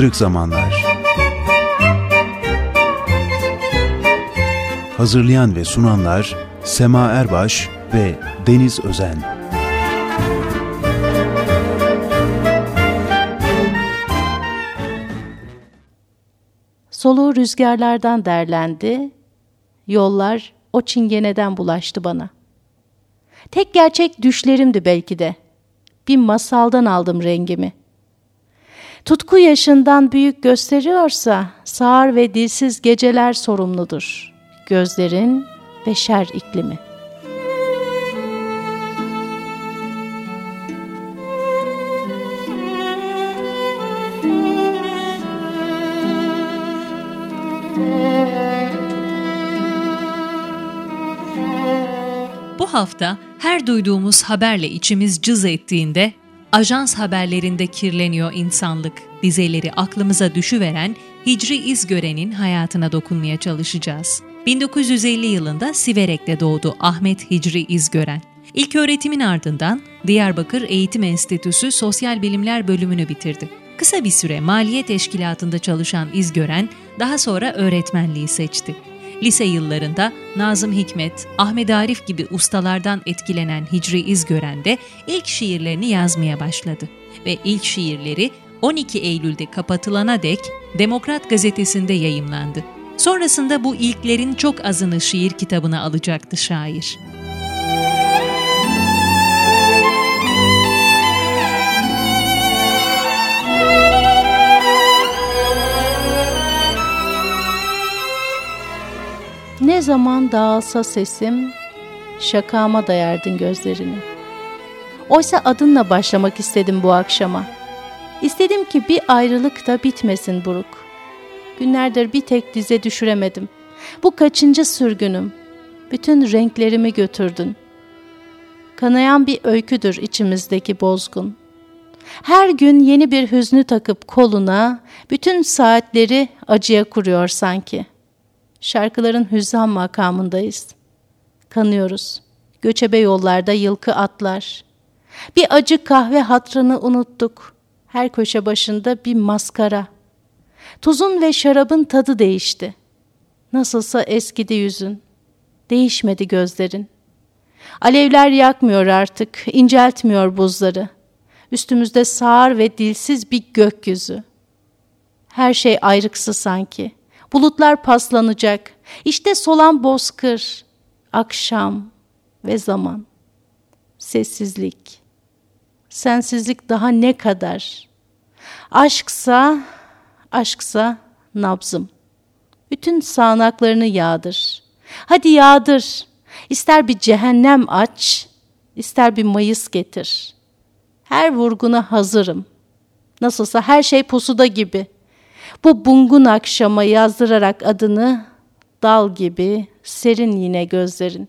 Kırık Zamanlar Hazırlayan ve sunanlar Sema Erbaş ve Deniz Özen Soluğu rüzgarlardan derlendi, yollar o çingeneden bulaştı bana. Tek gerçek düşlerimdi belki de. Bir masaldan aldım rengimi. Tutku yaşından büyük gösteriyorsa sağır ve dilsiz geceler sorumludur. Gözlerin ve şer iklimi.'' hafta her duyduğumuz haberle içimiz cız ettiğinde ajans haberlerinde kirleniyor insanlık dizeleri aklımıza düşüveren Hicri İzgören'in hayatına dokunmaya çalışacağız. 1950 yılında Siverek'te doğdu Ahmet Hicri İzgören. İlk öğretimin ardından Diyarbakır Eğitim Enstitüsü Sosyal Bilimler bölümünü bitirdi. Kısa bir süre maliye teşkilatında çalışan İzgören daha sonra öğretmenliği seçti. Lise yıllarında Nazım Hikmet, Ahmet Arif gibi ustalardan etkilenen Hicri İzgören de ilk şiirlerini yazmaya başladı. Ve ilk şiirleri 12 Eylül'de kapatılana dek Demokrat gazetesinde yayımlandı. Sonrasında bu ilklerin çok azını şiir kitabına alacaktı şair. Ne zaman dağılsa sesim, şakama dayardın gözlerini. Oysa adınla başlamak istedim bu akşama. İstedim ki bir ayrılık da bitmesin buruk. Günlerdir bir tek dize düşüremedim. Bu kaçıncı sürgünüm. Bütün renklerimi götürdün. Kanayan bir öyküdür içimizdeki bozgun. Her gün yeni bir hüznü takıp koluna, bütün saatleri acıya kuruyor sanki.'' Şarkıların hüzzam makamındayız. Kanıyoruz. Göçebe yollarda yılkı atlar. Bir acı kahve hatrını unuttuk. Her köşe başında bir maskara. Tuzun ve şarabın tadı değişti. Nasılsa eskidi yüzün. Değişmedi gözlerin. Alevler yakmıyor artık, inceltmiyor buzları. Üstümüzde sağır ve dilsiz bir gökyüzü. Her şey ayrıksı sanki.'' Bulutlar paslanacak. İşte solan bozkır, akşam ve zaman. Sessizlik. Sensizlik daha ne kadar? Aşksa, aşksa nabzım. Bütün sağanaklarını yağdır. Hadi yağdır. İster bir cehennem aç, ister bir mayıs getir. Her vurguna hazırım. Nasılsa her şey pusuda gibi.'' Bu bungun akşama yazdırarak adını dal gibi serin yine gözlerin.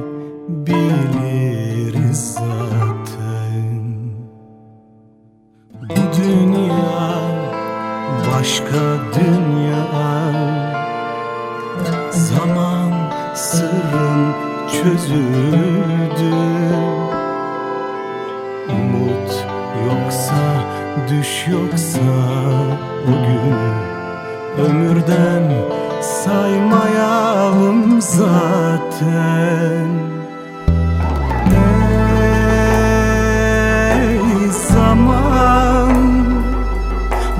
Ömürden saymayalım zaten. Ey zaman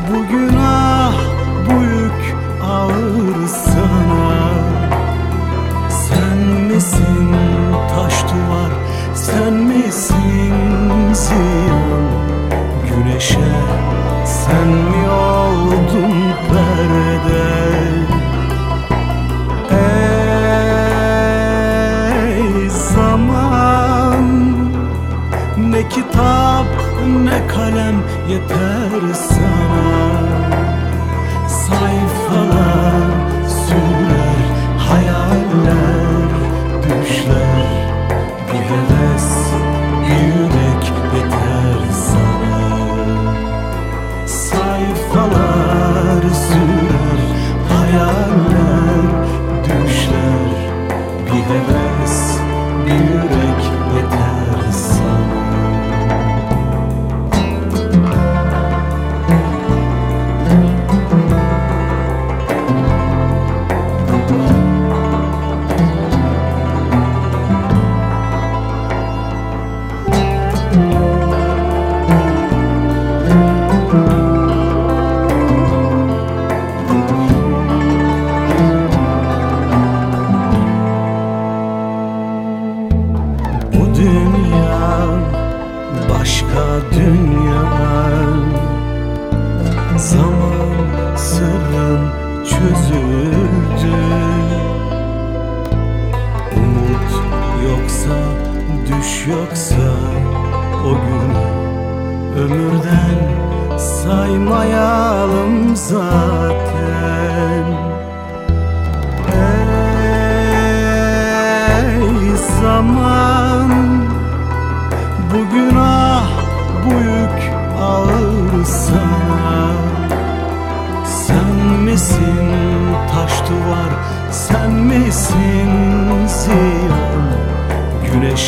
bu günah bu yük ağır sana? Sen misin taş duvar? Sen misin ziyan? Güneşe sen كلام يتهاب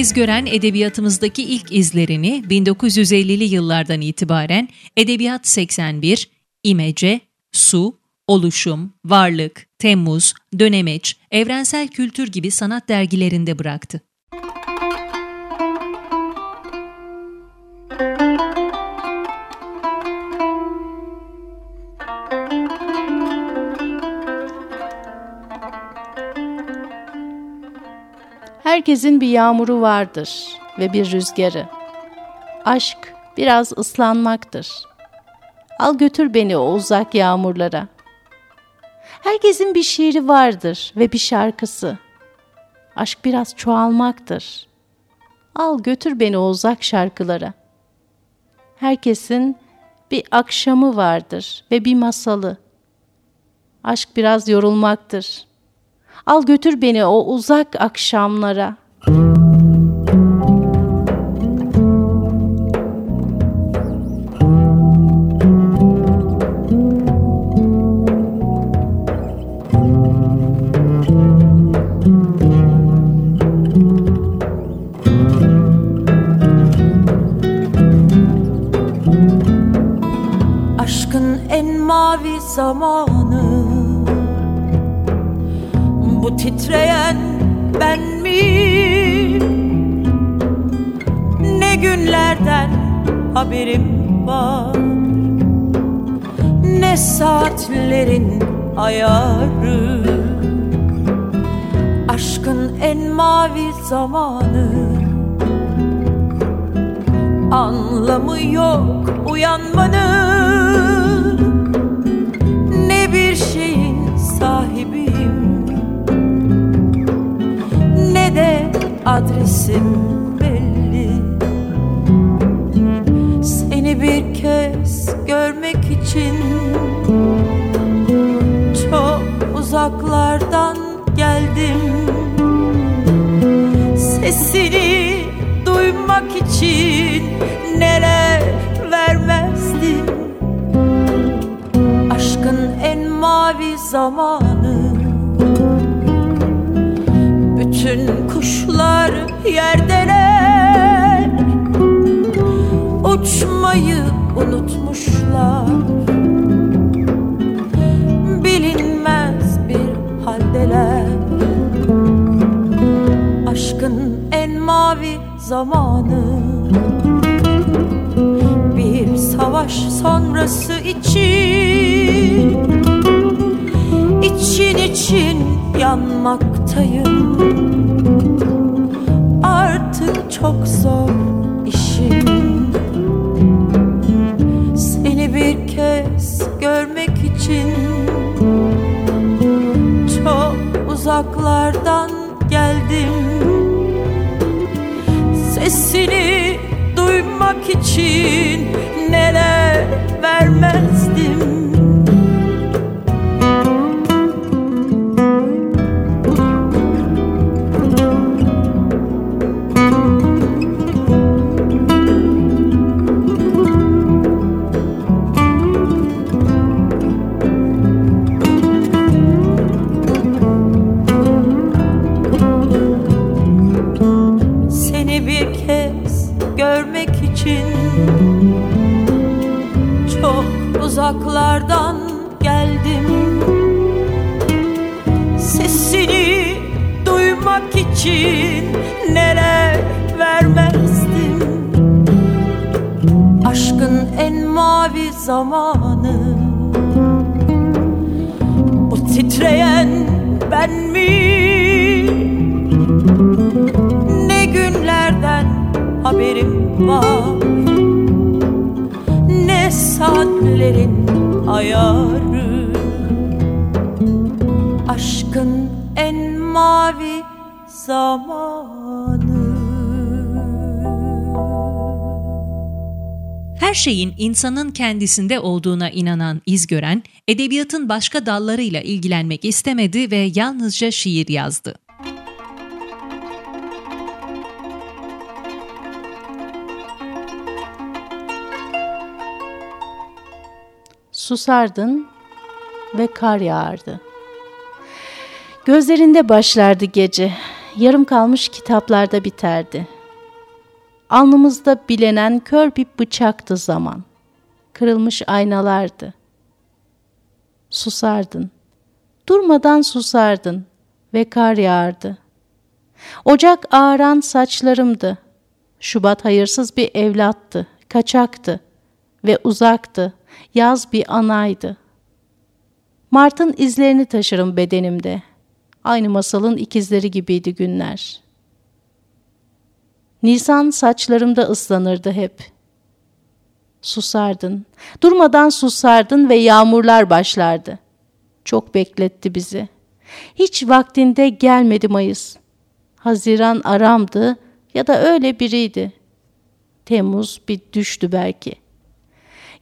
İzgören edebiyatımızdaki ilk izlerini 1950'li yıllardan itibaren Edebiyat 81, İmece, Su, Oluşum, Varlık, Temmuz, Dönemeç, Evrensel Kültür gibi sanat dergilerinde bıraktı. Herkesin bir yağmuru vardır ve bir rüzgarı. Aşk biraz ıslanmaktır. Al götür beni o uzak yağmurlara. Herkesin bir şiiri vardır ve bir şarkısı. Aşk biraz çoğalmaktır. Al götür beni o uzak şarkılara. Herkesin bir akşamı vardır ve bir masalı. Aşk biraz yorulmaktır. Al götür beni o uzak akşamlara. Aşkın en mavi zamanı titreyen ben mi? Ne günlerden haberim var? Ne saatlerin ayarı? Aşkın en mavi zamanı. Anlamı yok uyanmanın adresim belli. Seni bir kez görmek için Çok uzaklardan geldim. Sesini duymak için neler vermezdim? Aşkın en mavi zamanı bütün kuşlar yerdeler. Unutmuşlar. Bilinmez bir haldeler. Aşkın en mavi zamanı. Bir savaş sonrası için için için yanmaktayım Artık çok zor işim. Seni bir kez görmek için Çok uzaklardan geldim. Sesini duymak için neler vermezdim zamanı. Bu titreyen ben mi? Ne günlerden haberim var? Ne saatlerin ayarı? Aşkın en mavi zamanı Her şeyin insanın kendisinde olduğuna inanan İzgören, edebiyatın başka dallarıyla ilgilenmek istemedi ve yalnızca şiir yazdı. Susardın ve kar yağardı. Gözlerinde başlardı gece, yarım kalmış kitaplarda biterdi. Alnımızda bilenen kör bir bıçaktı zaman. Kırılmış aynalardı. Susardın. Durmadan susardın ve kar yağardı. Ocak ağaran saçlarımdı. Şubat hayırsız bir evlattı, kaçaktı ve uzaktı. Yaz bir anaydı. Mart'ın izlerini taşırım bedenimde. Aynı masalın ikizleri gibiydi günler. Nisan saçlarımda ıslanırdı hep. Susardın. Durmadan susardın ve yağmurlar başlardı. Çok bekletti bizi. Hiç vaktinde gelmedi Mayıs. Haziran aramdı ya da öyle biriydi. Temmuz bir düştü belki.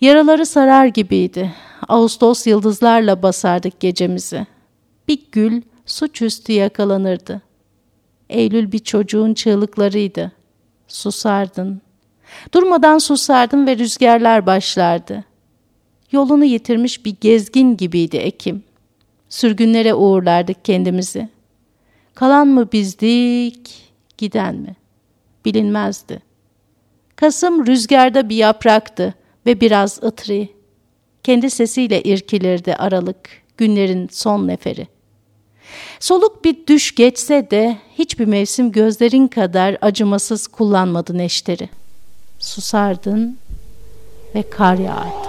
Yaraları sarar gibiydi. Ağustos yıldızlarla basardık gecemizi. Bir gül suçüstü yakalanırdı. Eylül bir çocuğun çığlıklarıydı. Susardın. Durmadan susardın ve rüzgarlar başlardı. Yolunu yitirmiş bir gezgin gibiydi Ekim. Sürgünlere uğurlardık kendimizi. Kalan mı bizdik, giden mi? Bilinmezdi. Kasım rüzgarda bir yapraktı ve biraz ıtri. Kendi sesiyle irkilirdi aralık, günlerin son neferi. Soluk bir düş geçse de hiçbir mevsim gözlerin kadar acımasız kullanmadı neşteri. Susardın ve kar yağardı.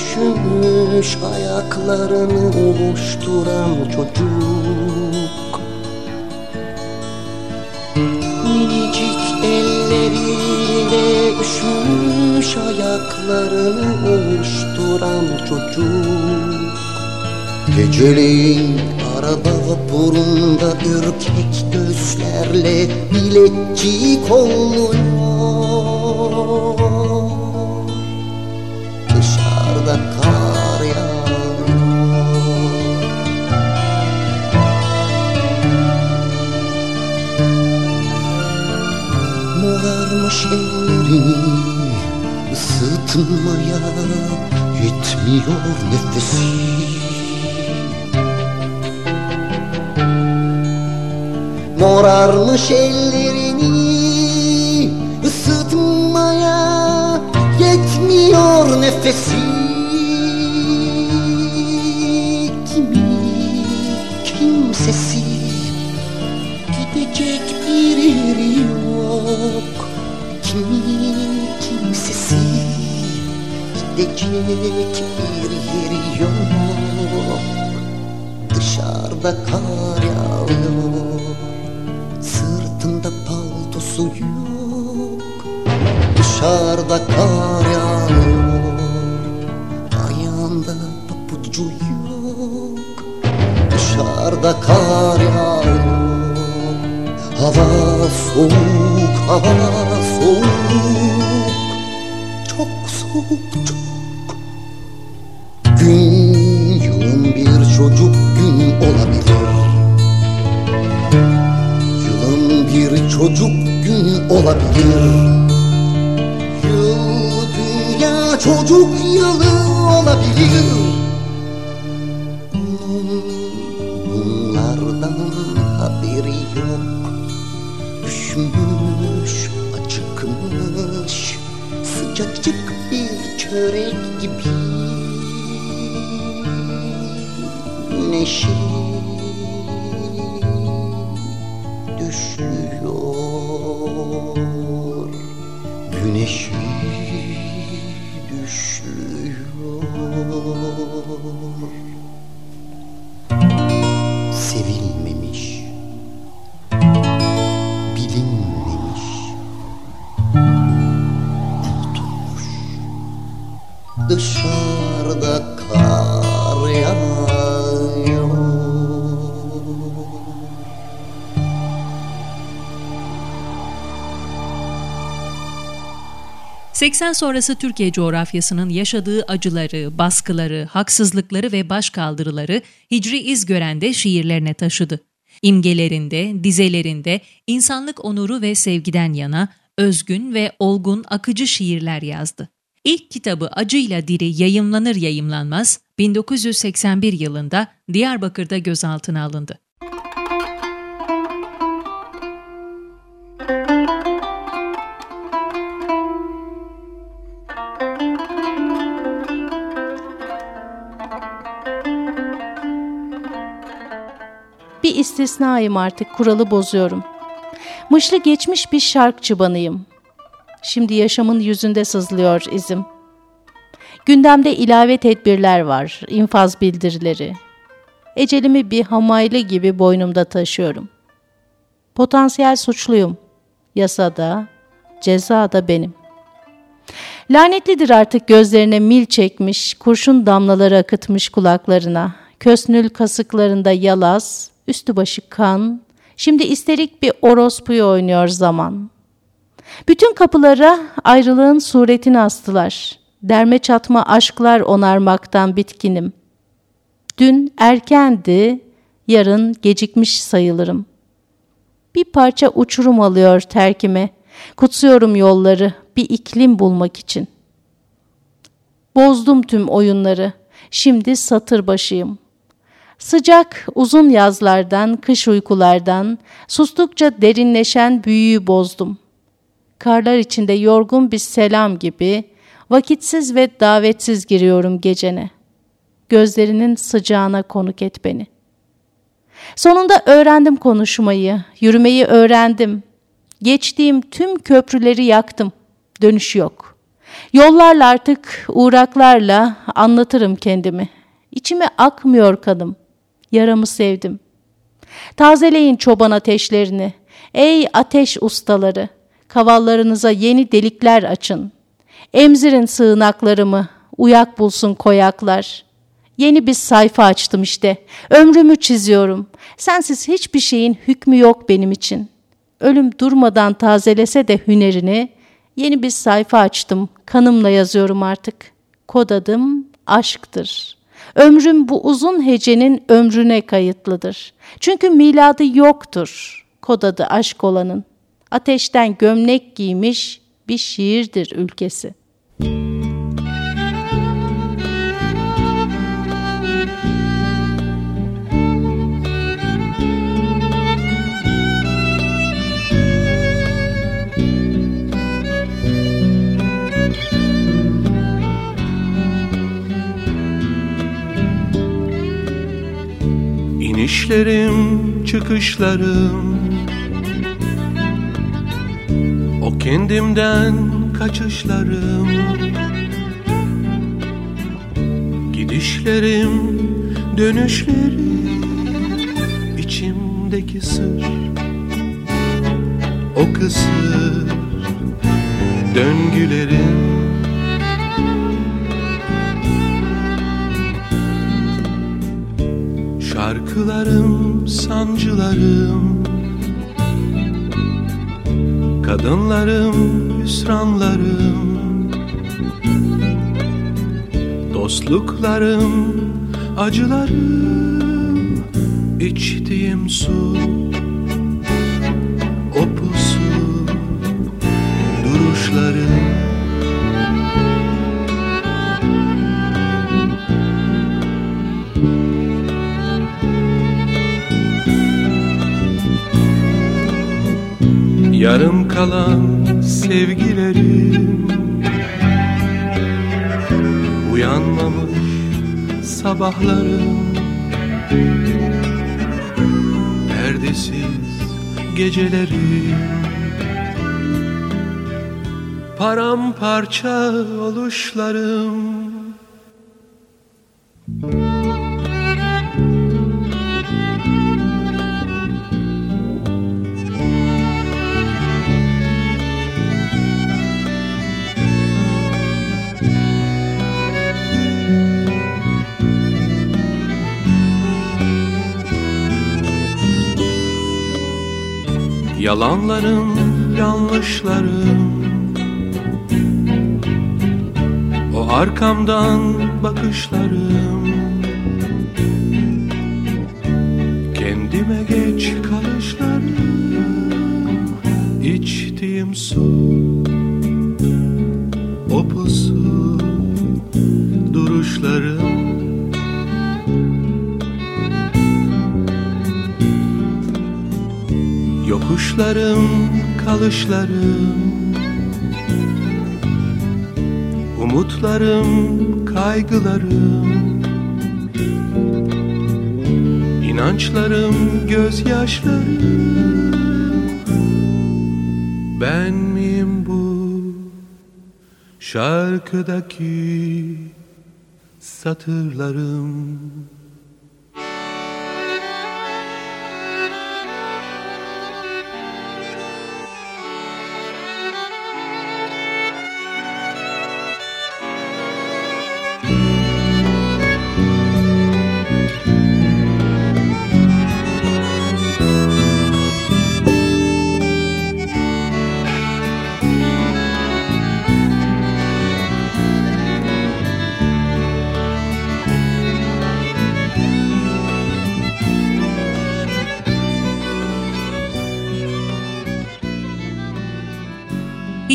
Üşümüş ayaklarını ovuşturan çocuk. Minicik elleriyle üşümüş ayaklarını ovuşturan çocuk. Geceleyin araba vapurunda ürkek gözlerle biletçi kolluyor Morarmış ellerini ısıtmaya yetmiyor nefesi Morarmış ellerini ısıtmaya yetmiyor nefesi gidecek bir yeri yok. Dışarıda kar yağıyor. Sırtında paltosu yok. Dışarıda kar yağıyor. Ayağında papucu yok. Dışarıda kar yağıyor. Hava soğuk, hava soğuk. Çok soğuk, çocuk gün olabilir. Yılın bir çocuk gün olabilir. Yıl dünya çocuk yılı olabilir. Bunlardan haberi yok. Üşümüş, acıkmış Sıcacık bir çörek gibi enche. 80 sonrası Türkiye coğrafyasının yaşadığı acıları, baskıları, haksızlıkları ve başkaldırıları Hicri İzgören'de şiirlerine taşıdı. İmgelerinde, dizelerinde insanlık onuru ve sevgiden yana özgün ve olgun akıcı şiirler yazdı. İlk kitabı Acıyla Diri yayımlanır yayımlanmaz 1981 yılında Diyarbakır'da gözaltına alındı. Bir istisnayım artık, kuralı bozuyorum. Mışlı geçmiş bir şark çıbanıyım. Şimdi yaşamın yüzünde sızlıyor izim. Gündemde ilave tedbirler var, infaz bildirileri. Ecelimi bir hamaylı gibi boynumda taşıyorum. Potansiyel suçluyum. Yasada, ceza da benim. Lanetlidir artık gözlerine mil çekmiş, kurşun damlaları akıtmış kulaklarına. Kösnül kasıklarında yalaz, üstü başı kan, şimdi isterik bir orospuyu oynuyor zaman. Bütün kapılara ayrılığın suretini astılar. Derme çatma aşklar onarmaktan bitkinim. Dün erkendi, yarın gecikmiş sayılırım. Bir parça uçurum alıyor terkime. Kutsuyorum yolları bir iklim bulmak için. Bozdum tüm oyunları. Şimdi satır başıyım. Sıcak, uzun yazlardan, kış uykulardan, sustukça derinleşen büyüyü bozdum. Karlar içinde yorgun bir selam gibi, vakitsiz ve davetsiz giriyorum gecene. Gözlerinin sıcağına konuk et beni. Sonunda öğrendim konuşmayı, yürümeyi öğrendim. Geçtiğim tüm köprüleri yaktım. Dönüş yok. Yollarla artık uğraklarla anlatırım kendimi. İçime akmıyor kanım. Yaramı sevdim. Tazeleyin çoban ateşlerini. Ey ateş ustaları, kavallarınıza yeni delikler açın. Emzirin sığınaklarımı, uyak bulsun koyaklar. Yeni bir sayfa açtım işte. Ömrümü çiziyorum. Sensiz hiçbir şeyin hükmü yok benim için. Ölüm durmadan tazelese de hünerini, yeni bir sayfa açtım. Kanımla yazıyorum artık. Kod adım aşktır. Ömrüm bu uzun hecenin ömrüne kayıtlıdır. Çünkü miladı yoktur. Kod adı aşk olanın. Ateşten gömlek giymiş bir şiirdir ülkesi. İnişlerim, çıkışlarım. O kendimden kaçışlarım. Gidişlerim, dönüşlerim içimdeki sır. O kısır döngülerim Şarkılarım, sancılarım. Kadınlarım, hüsranlarım. Dostluklarım, acılarım. İçtiğim su Yarım kalan sevgilerim. Uyanmamış sabahlarım. Perdesiz gecelerim. Paramparça oluşlarım Yalanlarım, yanlışlarım O arkamdan bakışlarım Yokuşlarım, kalışlarım. Umutlarım, kaygılarım. İnançlarım, gözyaşlarım. Ben miyim bu şarkıdaki satırlarım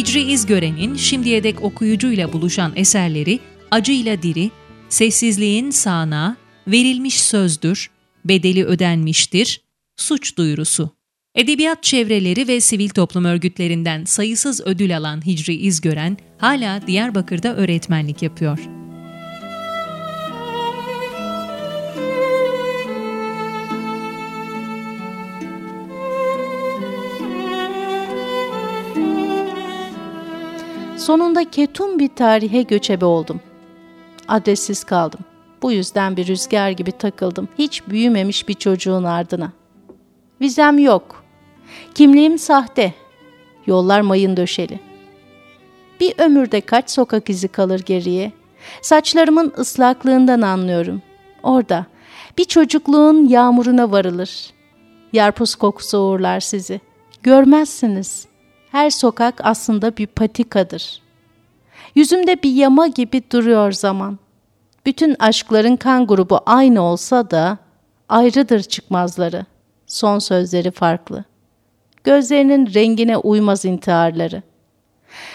Hicri İzgören'in şimdiye dek okuyucuyla buluşan eserleri Acıyla Diri, Sessizliğin Sağına, Verilmiş Sözdür, Bedeli Ödenmiştir, Suç Duyurusu. Edebiyat çevreleri ve sivil toplum örgütlerinden sayısız ödül alan Hicri İzgören hala Diyarbakır'da öğretmenlik yapıyor. Sonunda ketum bir tarihe göçebe oldum. Adressiz kaldım. Bu yüzden bir rüzgar gibi takıldım. Hiç büyümemiş bir çocuğun ardına. Vizem yok. Kimliğim sahte. Yollar mayın döşeli. Bir ömürde kaç sokak izi kalır geriye? Saçlarımın ıslaklığından anlıyorum. Orada bir çocukluğun yağmuruna varılır. Yarpuz kokusu uğurlar sizi. Görmezsiniz. Her sokak aslında bir patikadır. Yüzümde bir yama gibi duruyor zaman. Bütün aşkların kan grubu aynı olsa da ayrıdır çıkmazları. Son sözleri farklı. Gözlerinin rengine uymaz intiharları.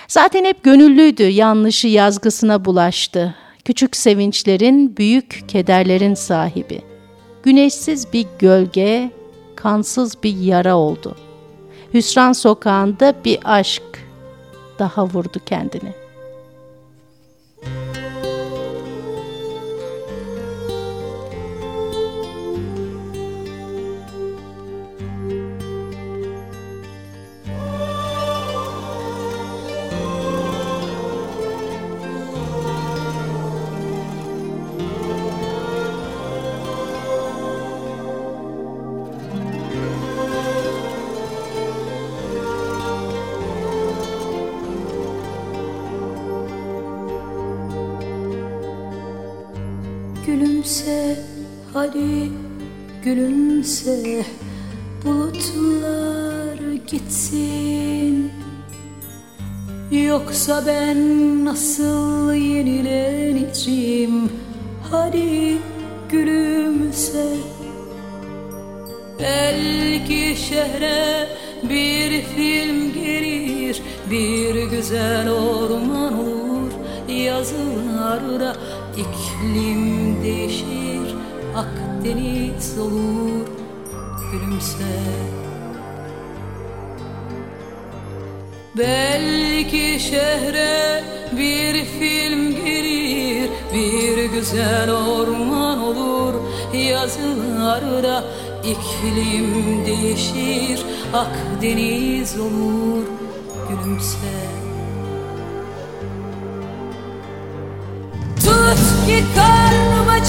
Zaten hep gönüllüydü, yanlışı yazgısına bulaştı. Küçük sevinçlerin, büyük kederlerin sahibi. Güneşsiz bir gölge, kansız bir yara oldu. Hüsran sokağında bir aşk daha vurdu kendini. Hadi gülümse bulutlar gitsin. Yoksa ben nasıl yenileneceğim? Hadi gülümse. Belki şehre bir film gelir Bir güzel orman olur. Yazılarda iklim değişir Akdeniz olur Gülümse. Belki şehre bir film gelir Bir güzel orman olur. Yazılarda iklim değişir Akdeniz olur Gülümse. Tut ki Anneme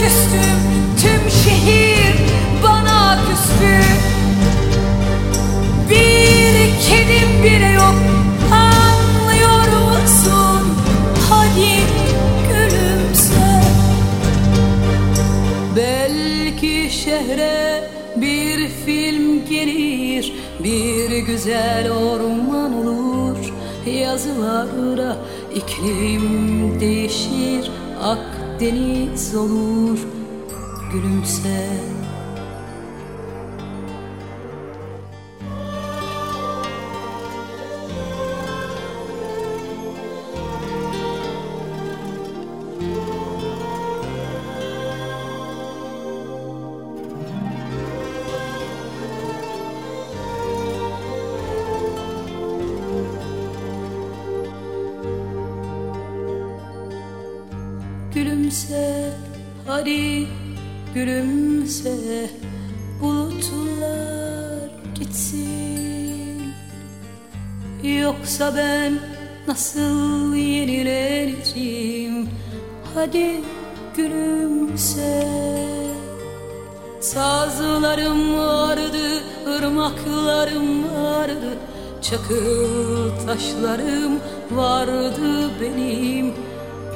küstüm Tüm şehir bana küstü bir kedim bile yok Anlıyor musun? Hadi gülümse Belki şehre bir film gelir Bir güzel orman olur Yazılarda iklim değişir Akdeniz olur Gülümse Gülümse hadi gülümse bulutlar gitsin. Yoksa ben nasıl yenileneceğim Hadi gülümse. Sazlarım vardı, ırmaklarım vardı Çakıl taşlarım vardı benim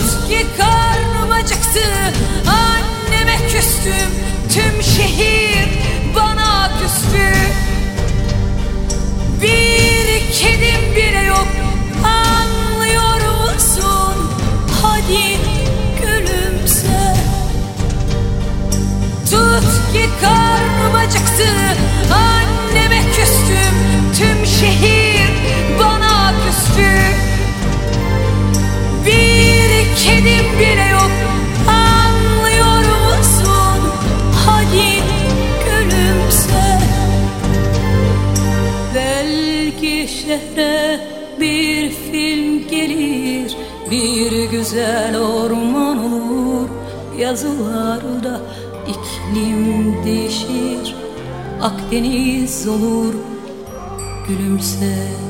Tut ki karnım acıktı Anneme küstüm. Tüm şehir bana küstü. Bir kedim bile yok Anlıyor musun? Hadi gülümse. Tut ki karnım acıktı Anneme küstüm. Tüm şehir bile yok. Anlıyor musun? Hadi gülümse. Belki şehre bir film gelir Bir güzel orman olur. Yazılarda iklim değişir Akdeniz olur. Gülümse.